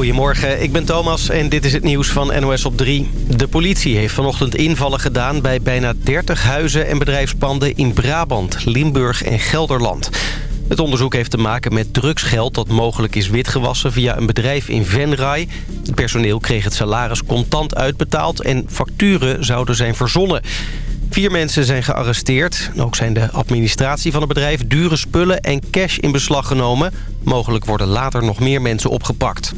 Goedemorgen, ik ben Thomas en dit is het nieuws van NOS op 3. De politie heeft vanochtend invallen gedaan bij bijna 30 huizen en bedrijfspanden in Brabant, Limburg en Gelderland. Het onderzoek heeft te maken met drugsgeld dat mogelijk is witgewassen via een bedrijf in Venray. Het personeel kreeg het salaris contant uitbetaald en facturen zouden zijn verzonnen. Vier mensen zijn gearresteerd. Ook zijn de administratie van het bedrijf, dure spullen en cash in beslag genomen. Mogelijk worden later nog meer mensen opgepakt.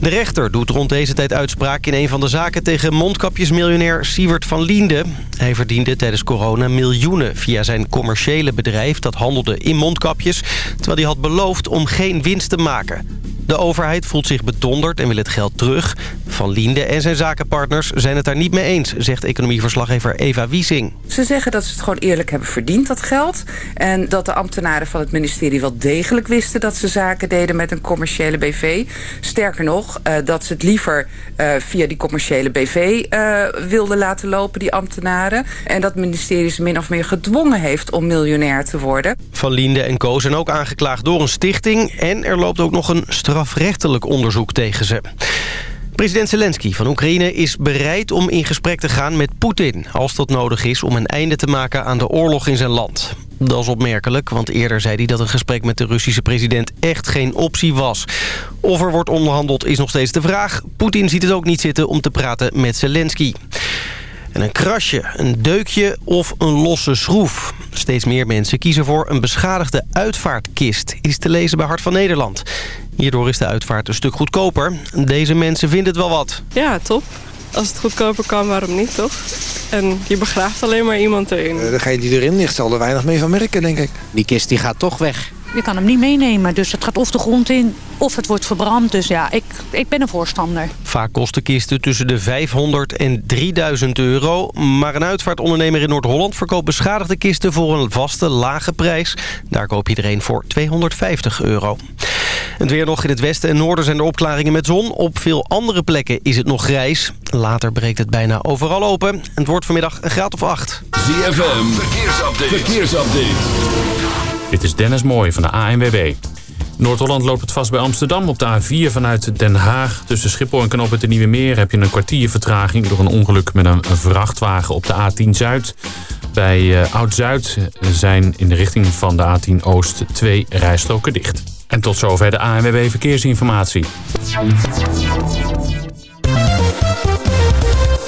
De rechter doet rond deze tijd uitspraak in een van de zaken tegen mondkapjesmiljonair Siewert van Liende. Hij verdiende tijdens corona miljoenen via zijn commerciële bedrijf dat handelde in mondkapjes, terwijl hij had beloofd om geen winst te maken. De overheid voelt zich bedonderd en wil het geld terug. Van Liende en zijn zakenpartners zijn het daar niet mee eens, zegt economieverslaggever Eva Wiesing. Ze zeggen dat ze het gewoon eerlijk hebben verdiend, dat geld. En dat de ambtenaren van het ministerie wel degelijk wisten dat ze zaken deden met een commerciële BV. Sterker nog, uh, dat ze het liever uh, via die commerciële BV uh, wilden laten lopen, die ambtenaren. En dat het ministerie ze min of meer gedwongen heeft om miljonair te worden. Van Liende en Co zijn ook aangeklaagd door een stichting. En er loopt ook nog een strafrechtelijk onderzoek tegen ze. President Zelensky van Oekraïne is bereid om in gesprek te gaan met Poetin... als dat nodig is om een einde te maken aan de oorlog in zijn land. Dat is opmerkelijk, want eerder zei hij dat een gesprek met de Russische president echt geen optie was. Of er wordt onderhandeld is nog steeds de vraag. Poetin ziet het ook niet zitten om te praten met Zelensky. En een krasje, een deukje of een losse schroef. Steeds meer mensen kiezen voor een beschadigde uitvaartkist. Is te lezen bij Hart van Nederland. Hierdoor is de uitvaart een stuk goedkoper. Deze mensen vinden het wel wat. Ja, top. Als het goedkoper kan, waarom niet, toch? En je begraaft alleen maar iemand erin. Uh, degene die erin ligt zal er weinig mee van merken, denk ik. Die kist die gaat toch weg. Je kan hem niet meenemen, dus het gaat of de grond in of het wordt verbrand. Dus ja, ik, ik ben een voorstander. Vaak kosten kisten tussen de 500 en 3000 euro. Maar een uitvaartondernemer in Noord-Holland verkoopt beschadigde kisten voor een vaste lage prijs. Daar koop je er een voor 250 euro. Het weer nog in het westen en noorden zijn er opklaringen met zon. Op veel andere plekken is het nog grijs. Later breekt het bijna overal open. Het wordt vanmiddag een graad of 8. ZFM, verkeersupdate. verkeersupdate. Dit is Dennis Mooij van de ANWB. Noord-Holland loopt het vast bij Amsterdam. Op de A4 vanuit Den Haag tussen Schiphol en Knoop de Nieuwe Meer... heb je een kwartier vertraging door een ongeluk met een vrachtwagen op de A10 Zuid. Bij uh, Oud-Zuid zijn in de richting van de A10 Oost twee rijstroken dicht. En tot zover de ANWB Verkeersinformatie.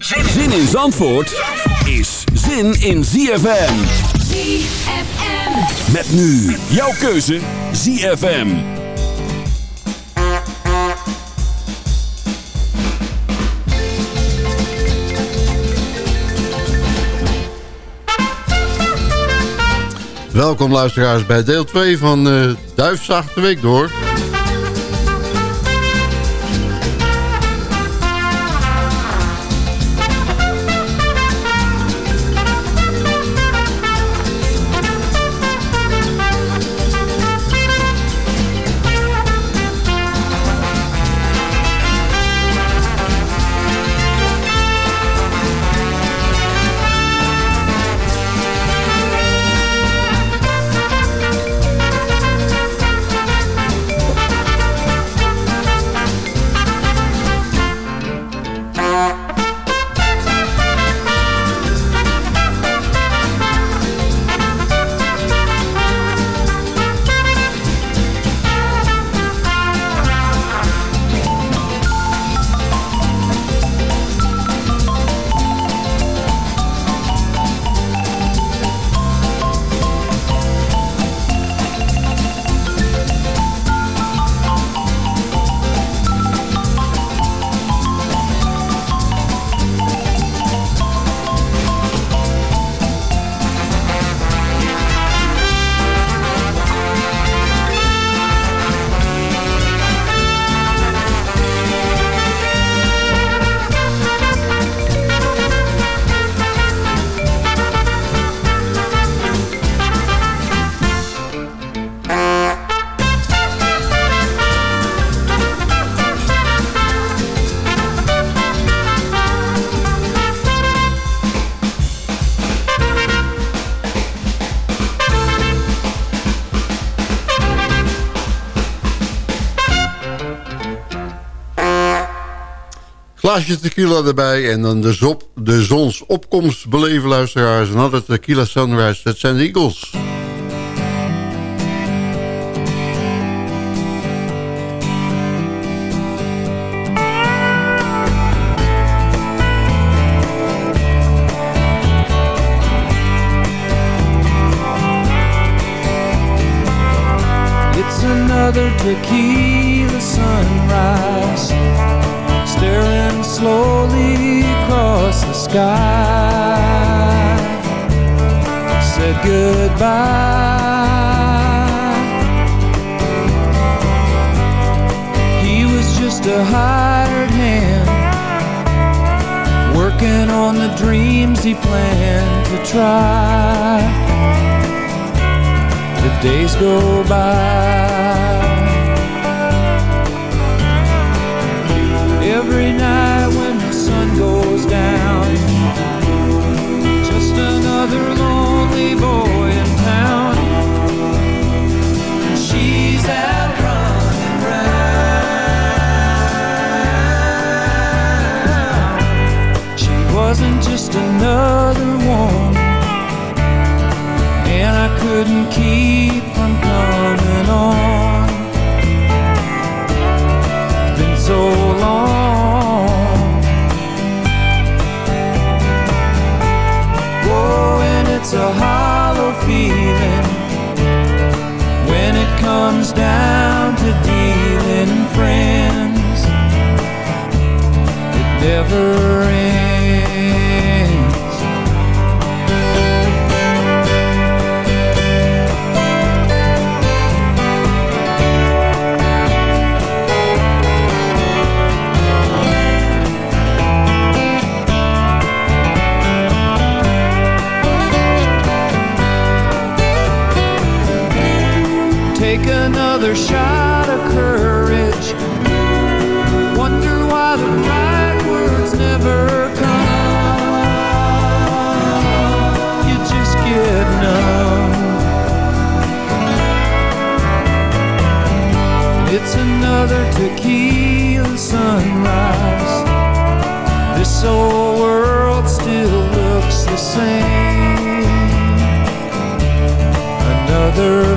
Zin in Zandvoort is zin in ZFM. ZFM. Met nu jouw keuze ZFM. Welkom luisteraars bij deel 2 van uh, Duifzacht de Week door. Glaasje tequila erbij en dan de, zop, de zonsopkomst beleven luisteraars. En altijd tequila sunrise, dat zijn de Eagles. It's another go by. Another shot of courage. Wonder why the right words never come. You just get numb. It's another tequila sunrise. This old world still looks the same another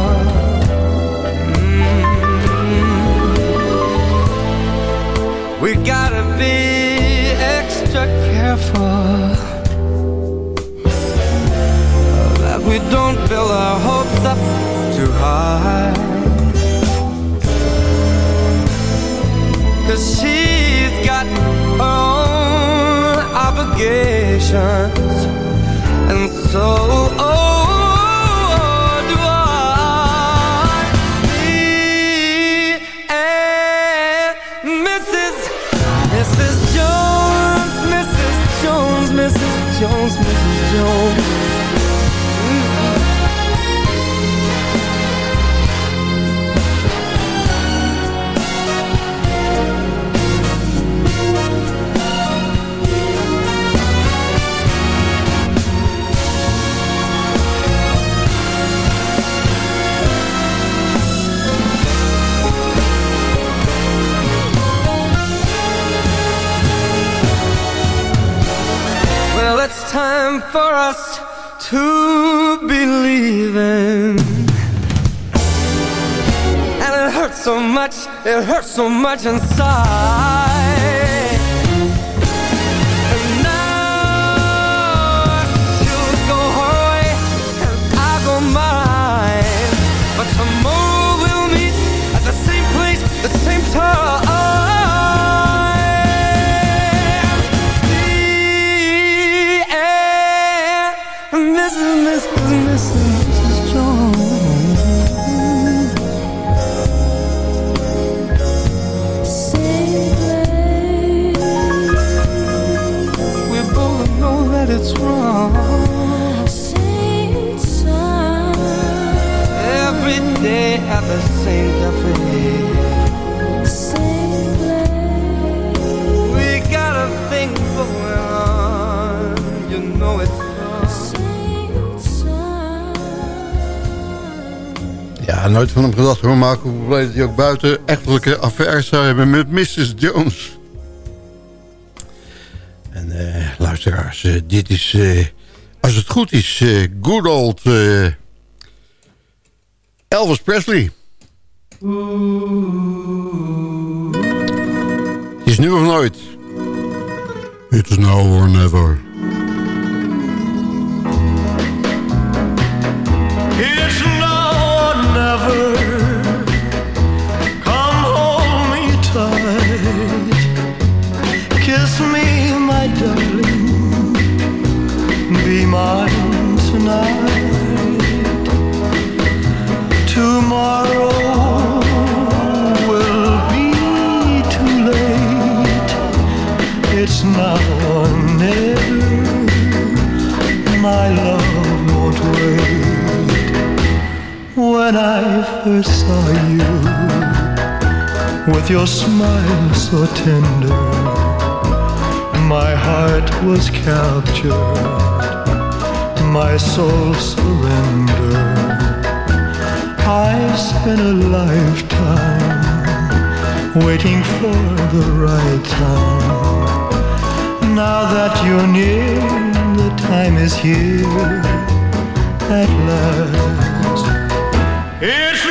Be extra careful that we don't build our hopes up too high. Cause she's got her own obligations, and so. It hurts so much inside. Nooit van hem gedacht hoor, Marco. Hoe dat hij ook buiten echtelijke affaires zou hebben met Mrs. Jones. En eh, luisteraars, eh, dit is, eh, als het goed is, good old Elvis Presley. Het is nu of nooit. It's now or never. I saw you, with your smile so tender, my heart was captured, my soul surrendered. I spent a lifetime waiting for the right time. Now that you're near, the time is here at last. It's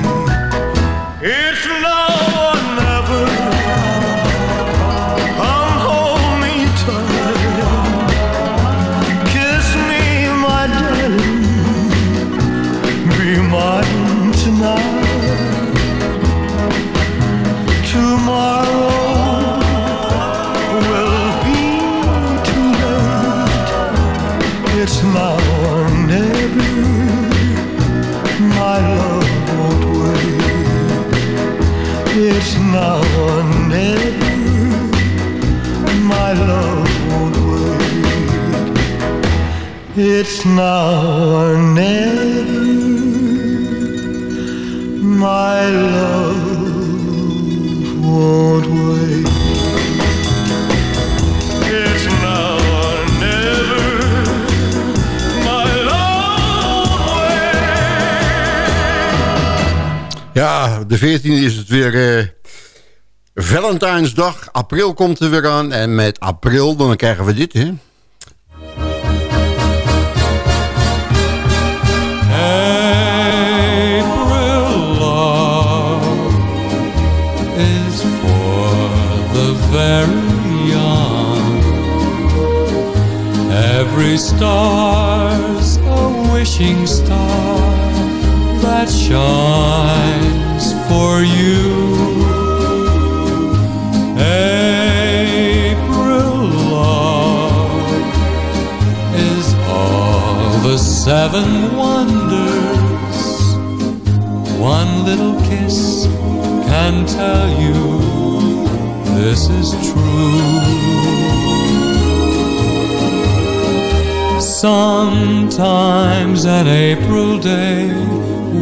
now or never, my love won't wait. It's now or never, my love won't wait. It's now. Ja, de 14e is het weer eh, Valentijnsdag. April komt er weer aan. En met april, dan krijgen we dit, hè. Every star's a wishing star that shines for you. April love is all the seven wonders. One little kiss can tell you this is true. Sometimes an April day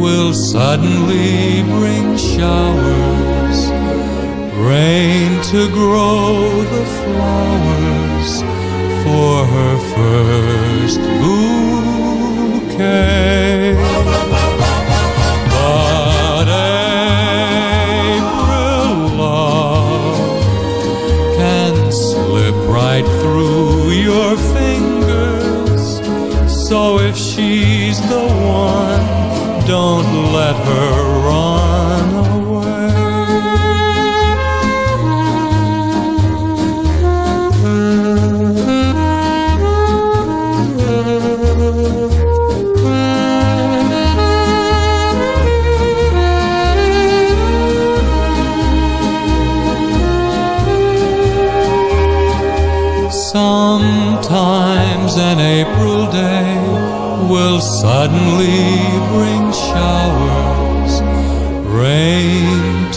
will suddenly bring showers, rain to grow the flowers for her first bouquet. But April love can slip right through your fingers. So if she's the one, don't let her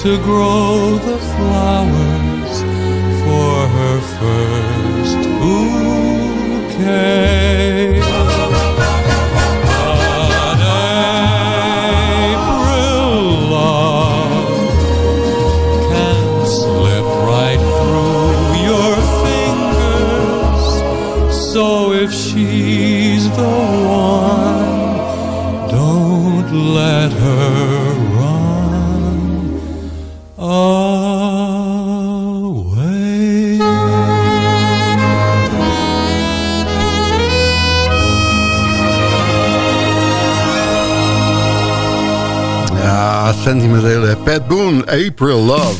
to grow sentimentele. Pat Boone, April Love.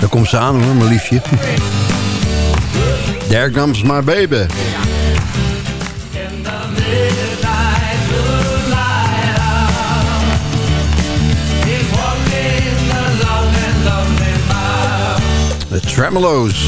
Daar komt ze aan hoor, mijn liefje. There comes my baby. The Tremolos.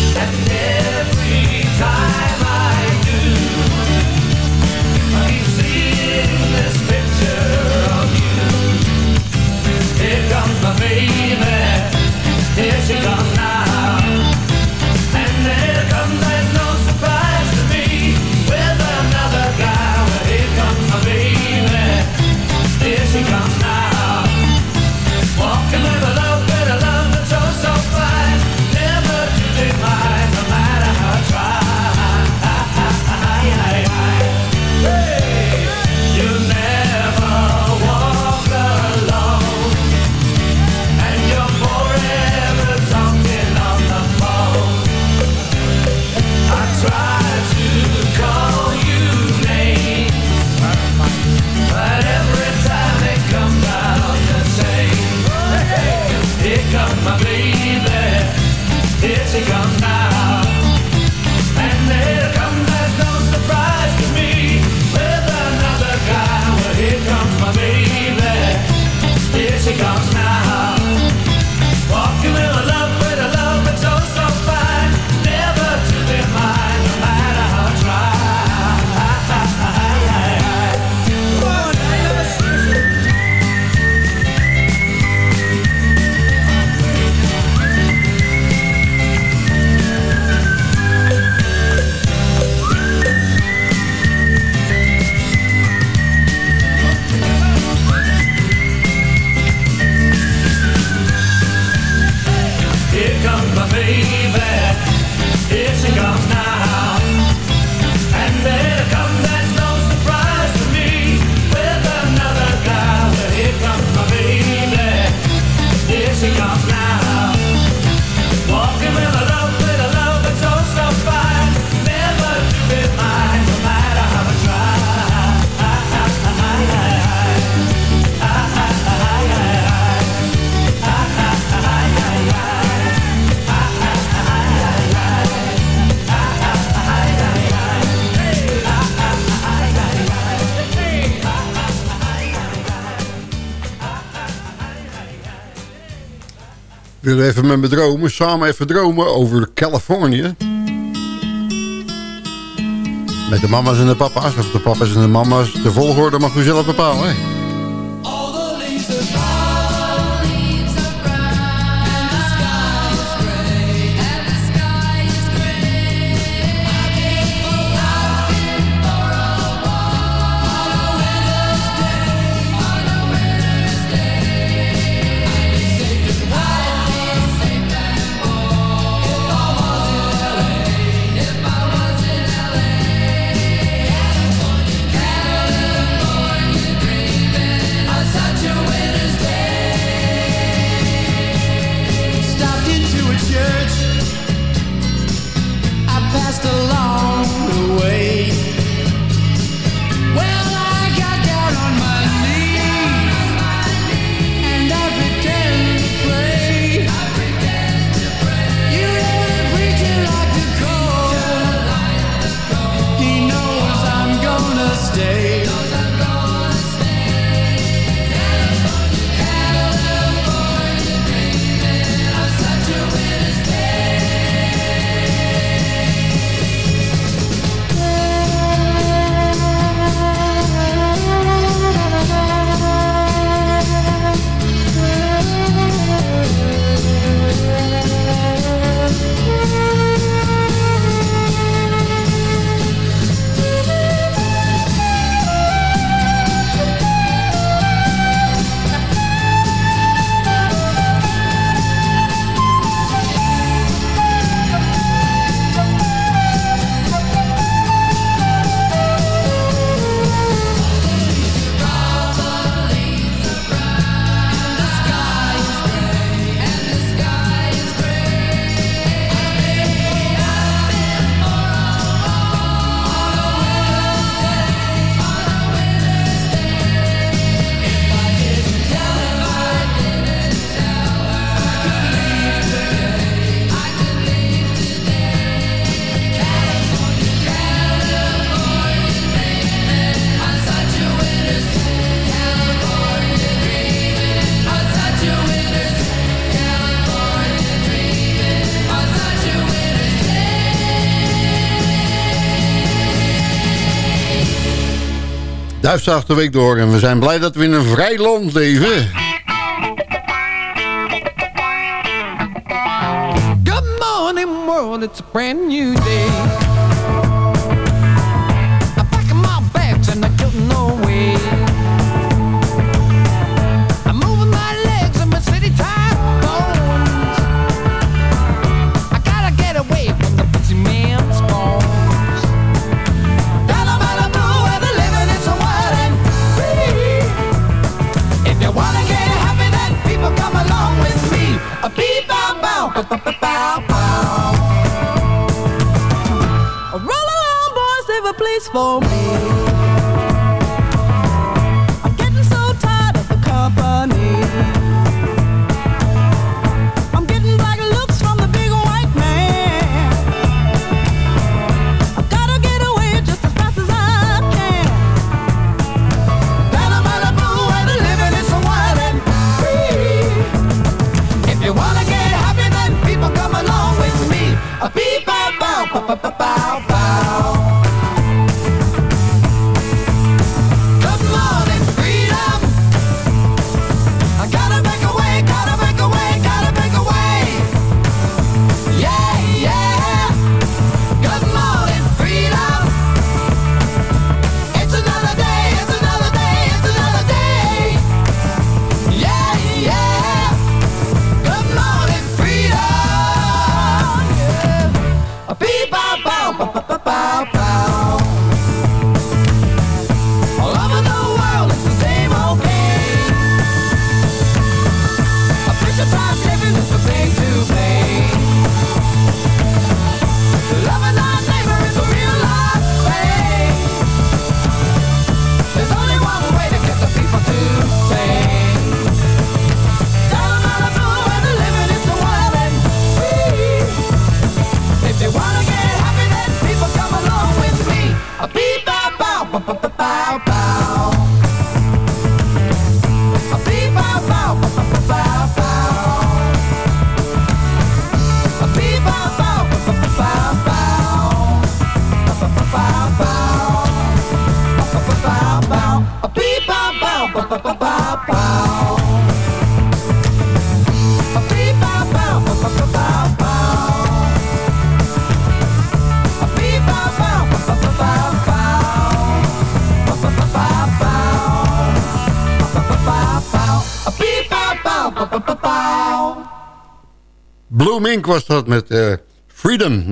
nu even met mijn dromen. Samen even dromen over Californië. Met de mama's en de papa's. Of de papa's en de mama's. De volgorde mag u zelf bepalen. Hè? Duifzaag de week door en we zijn blij dat we in een vrij land leven. Good morning world, it's a brand new day. for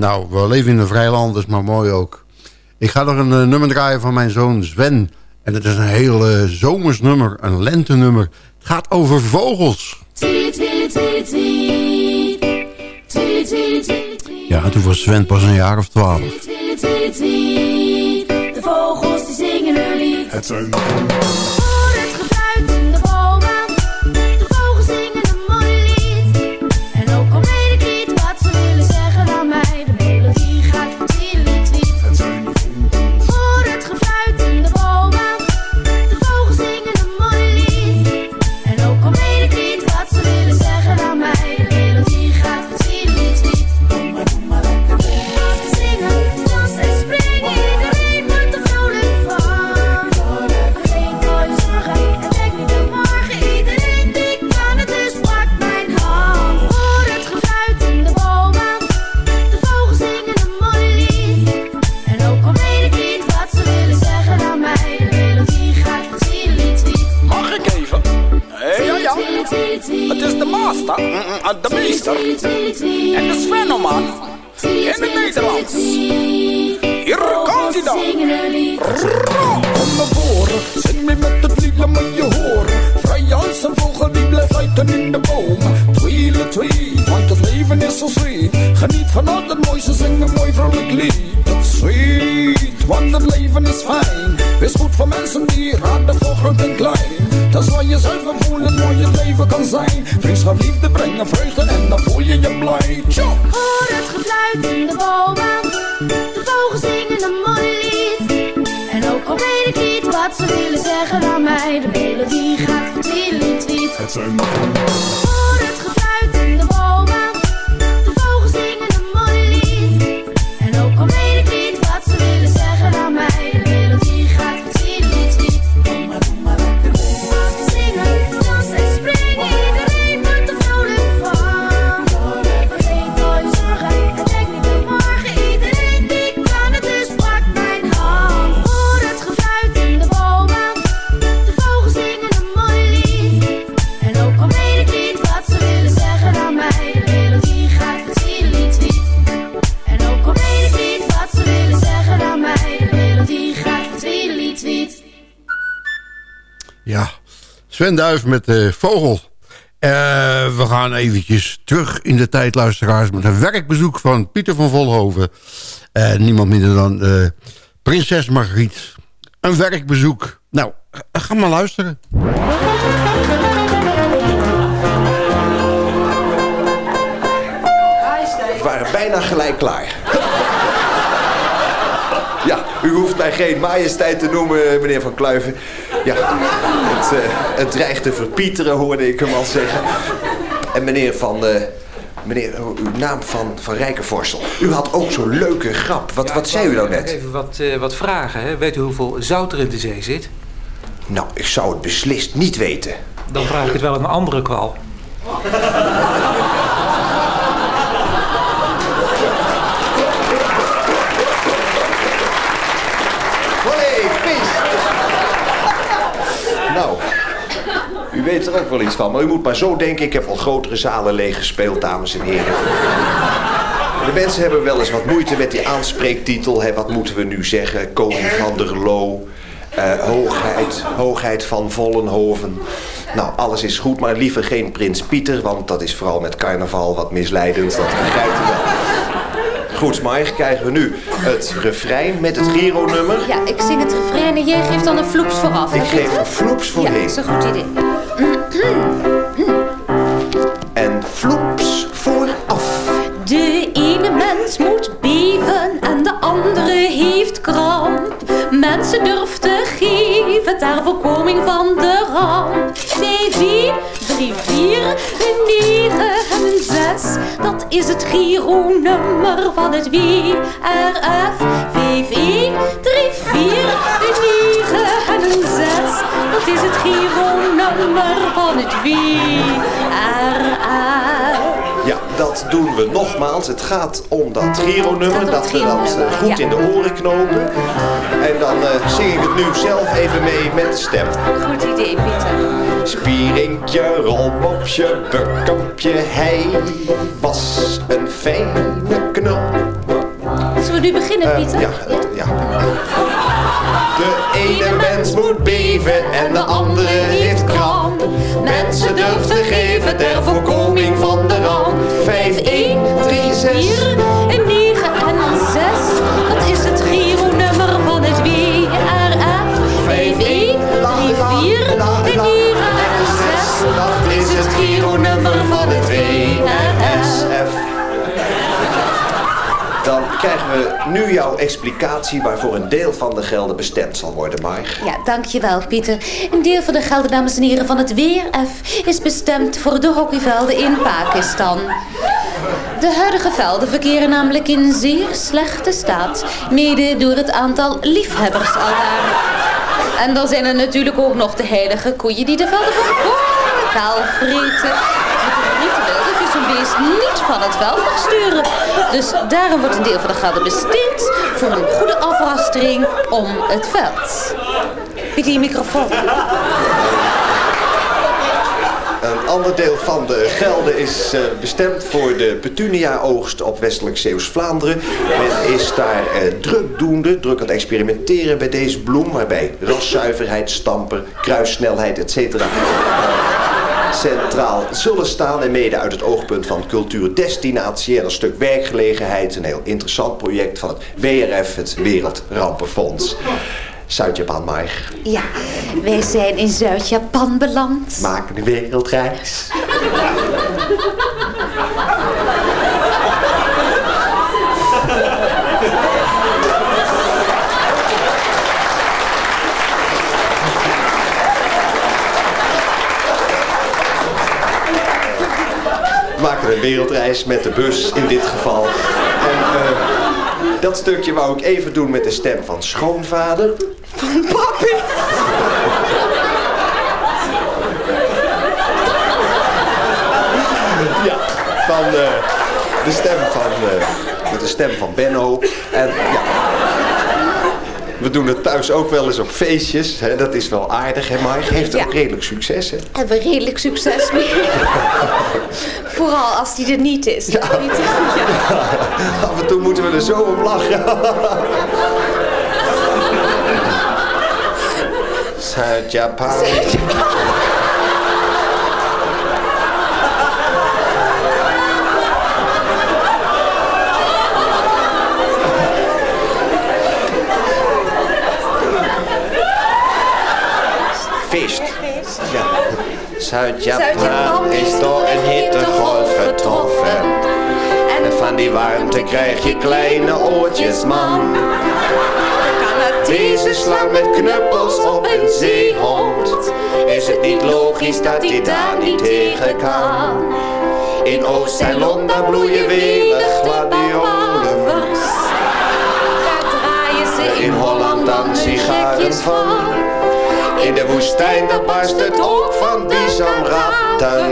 Nou, we leven in een vrij land, is maar mooi ook. Ik ga nog een eh, nummer draaien van mijn zoon Sven. En het is een heel eh, zomers nummer, een lentenummer. Het gaat over vogels. Ja, toen was Sven pas een jaar of twaalf. De vogels die zingen een lied. Het zijn... Sven Duif met de vogel. Eh, we gaan eventjes terug in de tijd, luisteraars... met een werkbezoek van Pieter van Volhoven. Eh, niemand minder dan eh, prinses Margriet. Een werkbezoek. Nou, eh, ga maar luisteren. We waren bijna gelijk klaar. U hoeft mij geen majesteit te noemen, meneer Van Kluiven. Ja, het, eh, het dreigt te verpieteren, hoorde ik hem al zeggen. En meneer Van... eh, meneer, uw naam van, van Rijkenvorstel. U had ook zo'n leuke grap. Wat, wat zei u nou net? Even wat, eh, wat vragen. Hè? Weet u hoeveel zout er in de zee zit? Nou, ik zou het beslist niet weten. Dan vraag ik het wel aan een andere kwal. Olé, vis! Nou, u weet er ook wel iets van. Maar u moet maar zo denken. Ik heb al grotere zalen leeg gespeeld, dames en heren. De mensen hebben wel eens wat moeite met die aanspreektitel. Hè. Wat moeten we nu zeggen? Koning van der Loo. eh, hoogheid, hoogheid van Vollenhoven. Nou, alles is goed, maar liever geen prins Pieter... want dat is vooral met carnaval wat misleidend. Dat begrijpt u wel. Goed, maar krijgen we nu het refrein met het Giro-nummer. Ja, ik zing het refrein en jij geeft dan een floeps vooraf. Ik geef een floeps Ja, voorheen. dat is een goed idee. En floeps vooraf. De ene mens moet beven en de andere heeft kramp. Mensen durf te geven ter voorkoming van de ramp. 5, 1, 3, 4, een 9 en een 6. Dat is het Giro-nummer van het WRF. 5, 1, 3, 4, een 9 en een 6. Dat is het Giro-nummer van het WRA. Ja, dat doen we nogmaals. Het gaat om dat Giro-nummer, dat we dat eh, goed in de oren knopen. En dan eh, zing ik het nu zelf even mee met de stem. Goed idee, Pieter. Spieringtje, rolmopje, bukkampje, hij was een fijne knul. Zullen we nu beginnen, Eh, Pieter? ja, het- ja. De ene mens moet beven en de andere heeft kramp. Mensen durf te geven ter voorkoming van de ramp. 5, 1, 3, 6. Dan krijgen we nu jouw explicatie waarvoor een deel van de gelden bestemd zal worden, Mar. Ja, dankjewel, Pieter. Een deel van de gelden, dames en heren, van het WRF is bestemd voor de hockeyvelden in Pakistan. De huidige velden verkeren namelijk in zeer slechte staat, mede door het aantal liefhebbers aldaar. En dan zijn er natuurlijk ook nog de heilige koeien die de velden volkomen kaal. Beest niet van het veld mag sturen. Dus daarom wordt een deel van de gelden besteed voor een goede afrastering om het veld. Pieter, je microfoon. Een ander deel van de gelden is eh, bestemd voor de petunia-oogst op westelijk Zeeuws-Vlaanderen. Men is daar eh, drukdoende, druk aan het experimenteren bij deze bloem, waarbij raszuiverheid, stamper, kruissnelheid, etc. centraal zullen staan en mede uit het oogpunt van cultuurdestinatie en een stuk werkgelegenheid. Een heel interessant project van het WRF, het Wereldrampenfonds. Zuid-Japan, maar Ja, wij zijn in Zuid-Japan beland. maken een wereldreis. Wereldreis met de bus in dit geval. En eh, dat stukje wou ik even doen met de stem van schoonvader. Van papi. Ja, van eh, de stem van, eh, met de stem van Benno. En ja, we doen het thuis ook wel eens op feestjes. Hè? Dat is wel aardig, hè, Mike? Heeft ook redelijk succes, hè? Hebben we redelijk succes mee. Vooral als die er niet is. Ja. Af en toe moeten we er zo om lachen. Zuid-Japan. Feest. Ja. Zuid-Japan is door een hittegolf getroffen. En van die warmte krijg je kleine oortjes, man. Deze slang met knuppels op een zeehond. Is het niet logisch dat hij daar niet tegen kan? In Oost-Ceylon daar bloeien welig gladiolen. draaien ze In Holland dan sigaren van. In de woestijn daar barst het ook van bizamratten.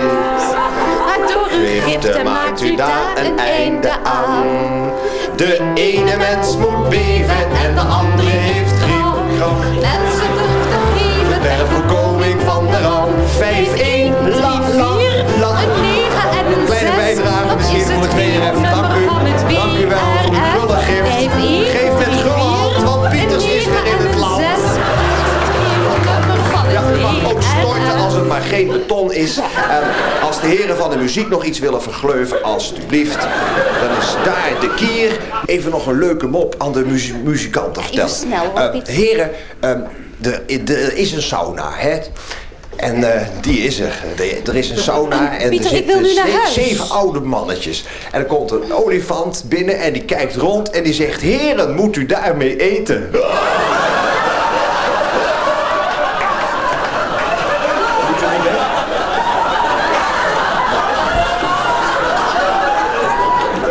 Maar door uw giften maakt u daar een einde aan. De ene mens moet beven en de andere heeft geen gram. Mensen durfden geven Ter voorkoming van de ramp. 5-1, la la la. Een 9 en een 6. Kleine bijdrage misschien van het WRF. Dank u. Dank u wel voor uw gullig gift. Geef met gulle hand, want Pieters is weer in het mag ook storten als het maar geen beton is. En als de heren van de muziek nog iets willen vergleuven, alstublieft. Dan is daar de kier. Even nog een leuke mop aan de muzie- muzikanten vertellen. Piet. heren, ehm, er, er is een sauna, hè? En eh, die is er. De- Er is een sauna en Pieter, er zitten ze- zeven oude mannetjes. En er komt een olifant binnen en die kijkt rond en die zegt... Heren, moet u daarmee eten?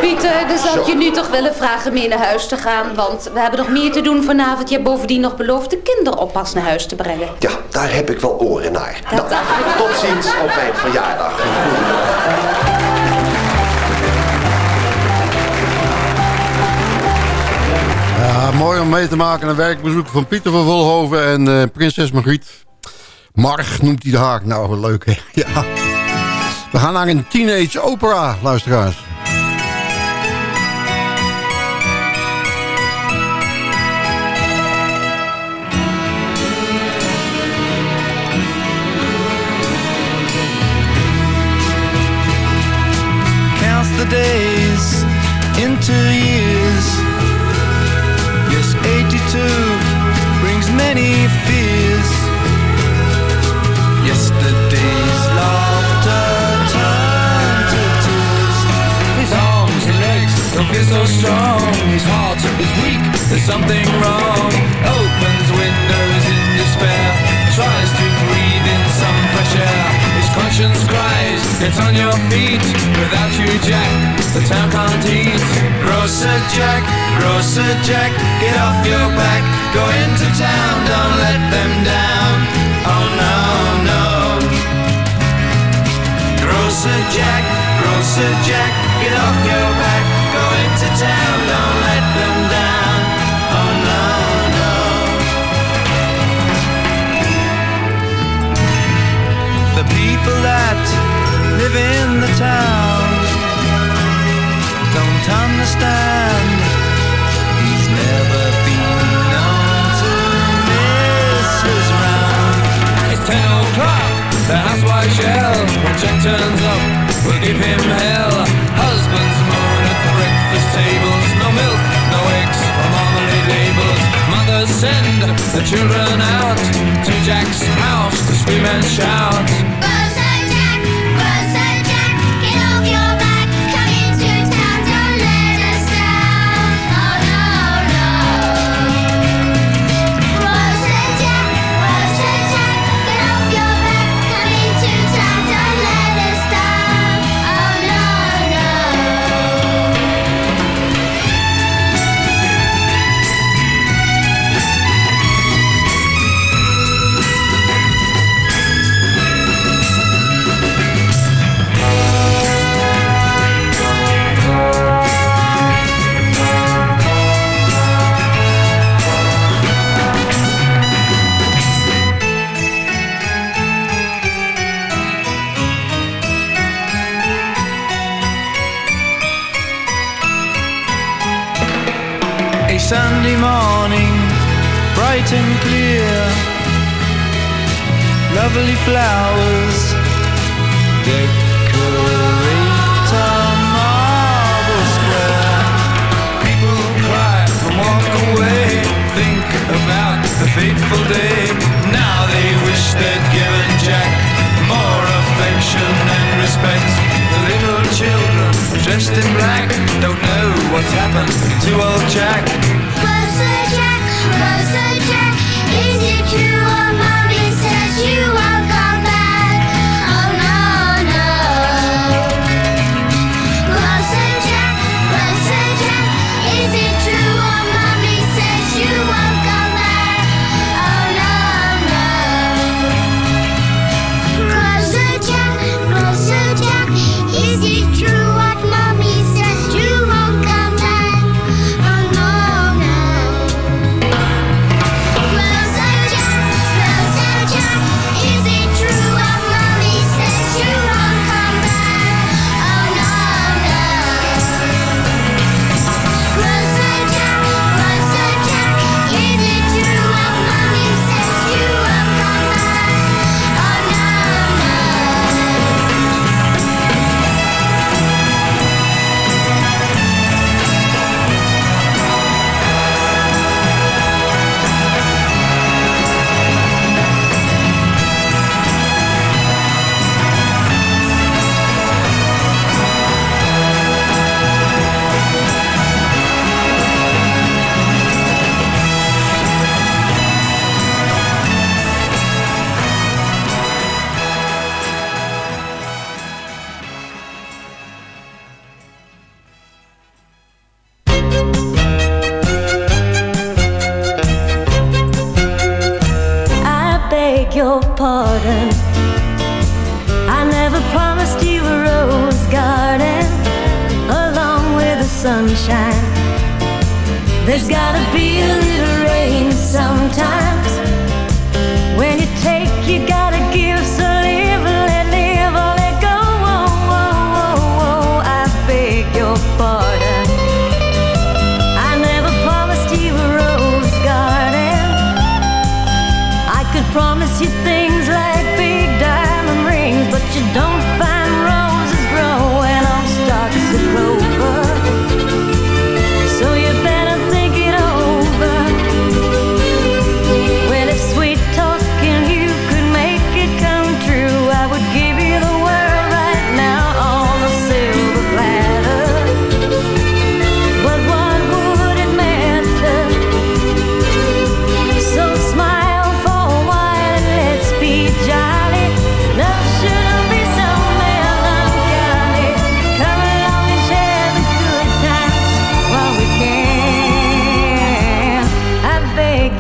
Pieter, dan zou ik je nu toch willen vragen mee naar huis te gaan. Want we hebben nog meer te doen vanavond. Je hebt bovendien nog beloofd de kinderoppas naar huis te brengen. Ja, daar heb ik wel oren naar. Nou, tot ziens op mijn verjaardag. Ja, mooi om mee te maken een werkbezoek van Pieter van Volhoven en eh, prinses Margriet. Marg noemt hij de haak. Nou, wat leuk hè. Ja. We gaan naar een teenage opera, luisteraars. 82 years. Yes, 82 brings many fears. Yesterday's laughter turned to tears. His arms, and legs don't feel so strong. His heart is weak. There's something wrong. Get on your feet. Without you, Jack, the town can't eat. Grocer Jack, Grocer Jack, get off your back. Go into town, don't let them down. Oh no, no. Grocer Jack, Grocer Jack, get off your back. Go into town, don't let them down. Oh no, no. The people that live in the town don't understand. He's never been known to miss his round. It's ten o'clock, the housewife shell. When Jack turns up, we'll give him hell. Husbands moan at breakfast tables. No milk, no eggs, or marmalade labels. Mothers send the children out to Jack's house to scream and shout.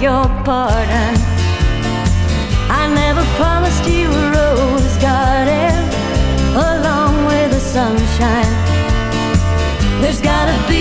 your pardon. I never promised you a rose garden along with the sunshine. There's gotta be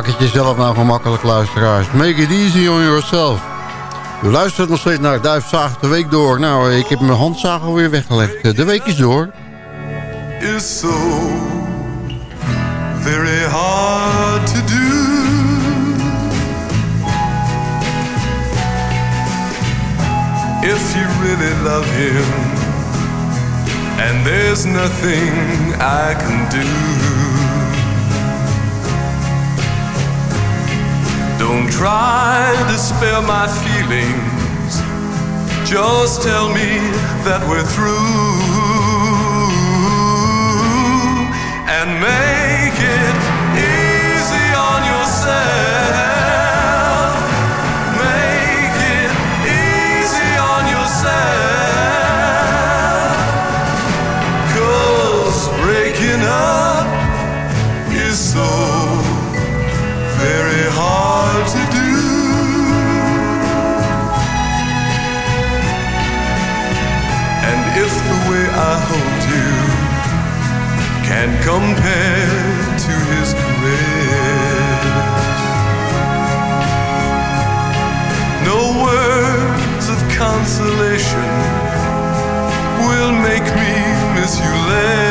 Maak het jezelf nou gemakkelijk, luisteraars. Make it easy on yourself. U luistert nog steeds naar Duifzaag de week door. Nou, ik heb mijn handzaag alweer weggelegd. De week is door. is so very hard to do. If you really love him, and there's nothing I can do. Don't try to spare my feelings. Just tell me that we're through and make can compare to his caress. No words of consolation will make me miss you less,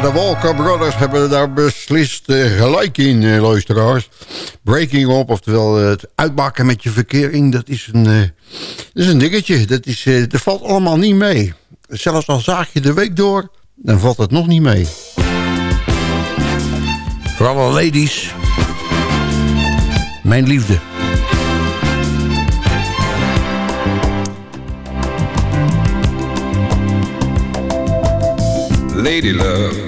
de Walker Brothers hebben daar beslist eh, gelijk in, eh, luisteraars. Breaking up, oftewel eh, het uitbakken met je verkering, dat is een, dat is een dingetje. Dat, is, dat valt allemaal niet mee. Zelfs al zaag je de week door, dan valt het nog niet mee. Voor alle ladies, mijn liefde. Lady love,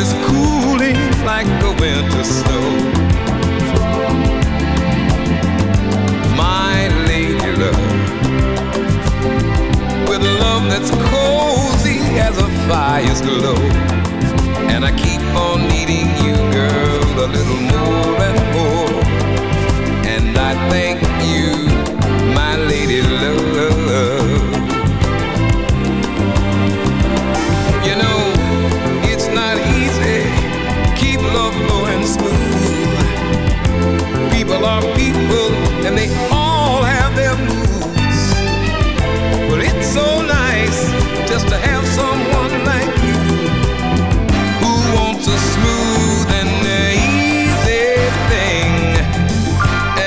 Is cooling like the winter snow. My lady love, with love that's cozy as a fire's glow. And I keep on needing you, girl, a little more and more. And I thank and they all have their moves, But it's so nice just to have someone like you who wants a smooth and easy thing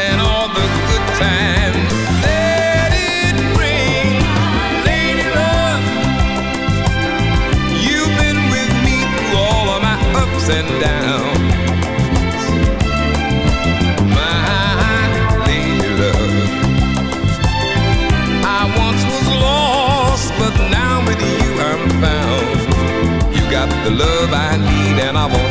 and all the good times. Let it bring, lady love. You've been with me through all my ups and downs. the love I need, and I want.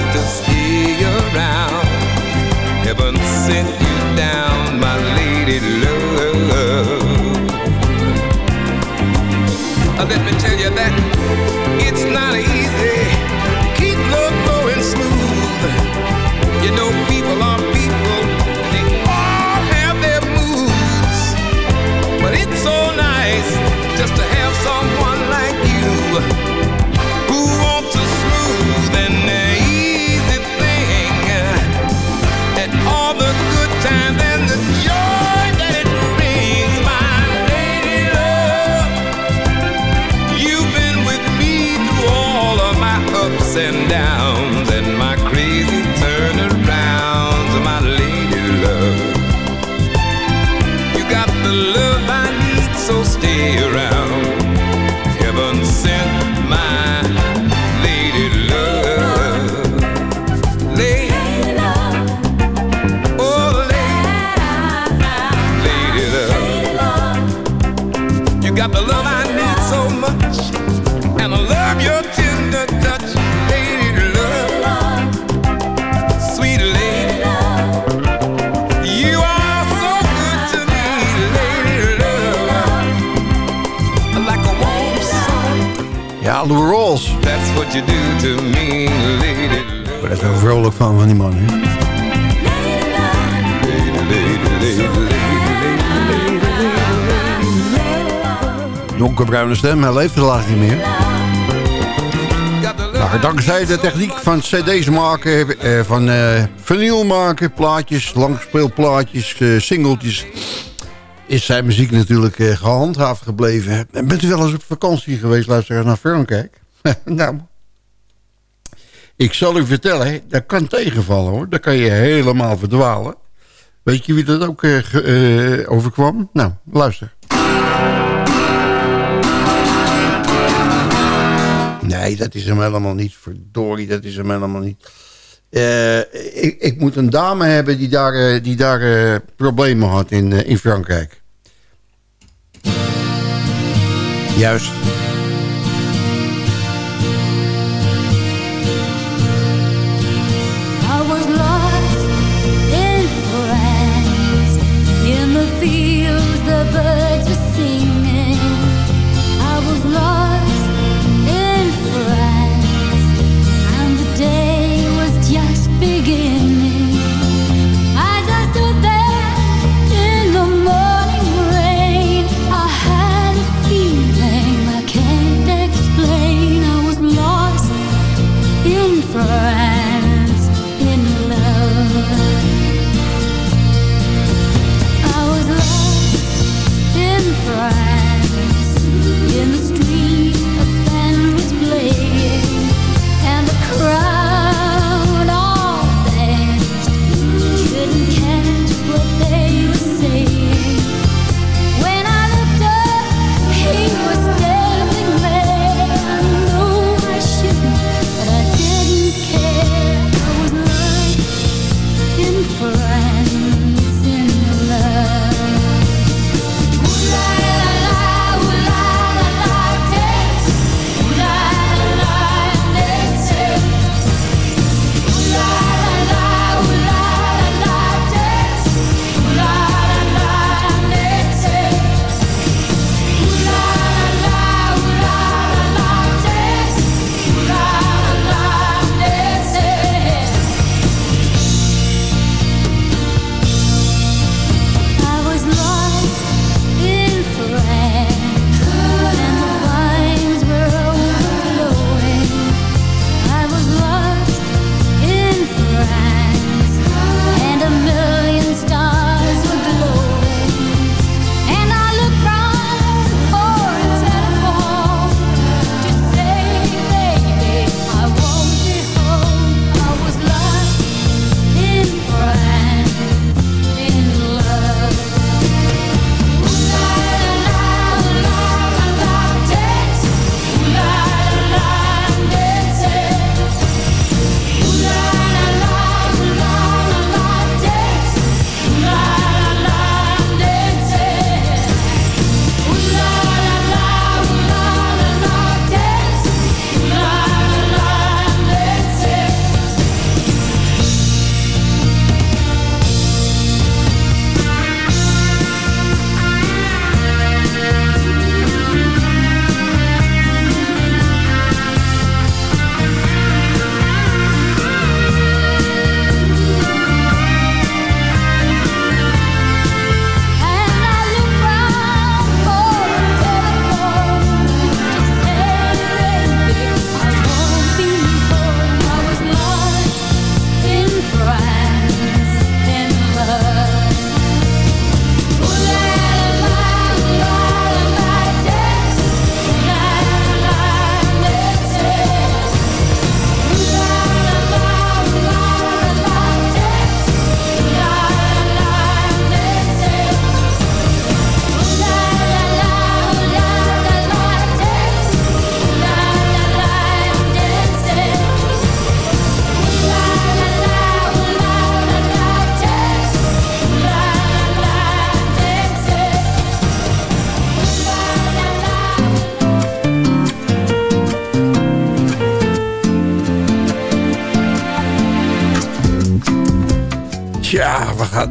Ik you do to me, is vrolijk van, van die man. Donkerbruine stem, hij leeft helaas niet meer. Nou, dankzij de techniek van cd's maken, eh, van eh, vinyl maken, plaatjes, langspeelplaatjes, eh, singeltjes... is zijn muziek natuurlijk eh, gehandhaafd gebleven. Bent u wel eens op vakantie geweest, luisteraar, naar Frankrijk? nou, ik zal u vertellen, dat kan tegenvallen hoor. Daar kan je helemaal verdwalen. Weet je wie dat ook eh, eh, overkwam? Nou, luister. Nee, dat is hem helemaal niet. Verdorie, dat is hem helemaal niet. Eh, ik, ik, moet een dame hebben die daar, die daar problemen had in, in Frankrijk. Juist.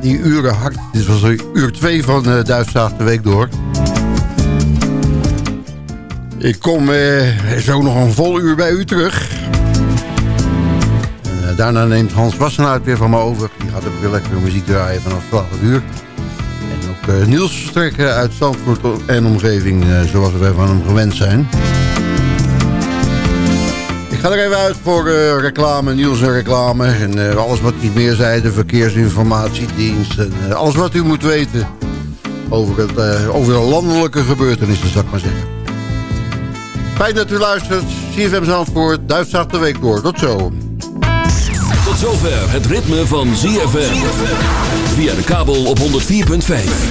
Die uren hard. Dit was uur 2 van uh, Duifzaag de Week door. Ik kom uh, zo nog een vol uur bij u terug. En, uh, daarna neemt Hans Wassenaar weer van me over. Die gaat ook weer muziek draaien vanaf 12 uur. En ook Niels verstrekken uit Zandvoort en omgeving, zoals we van hem gewend zijn. Ga er even uit voor uh, reclame, nieuws en reclame. En uh, alles wat niet meer zei, de verkeersinformatiedienst. En uh, alles wat u moet weten over, het, over de landelijke gebeurtenissen, zal ik maar zeggen. Fijn dat u luistert. CFM Zandvoort, Duifzaag de week door. Tot zo. Tot zover het ritme van ZFM. Via de kabel op 104.5.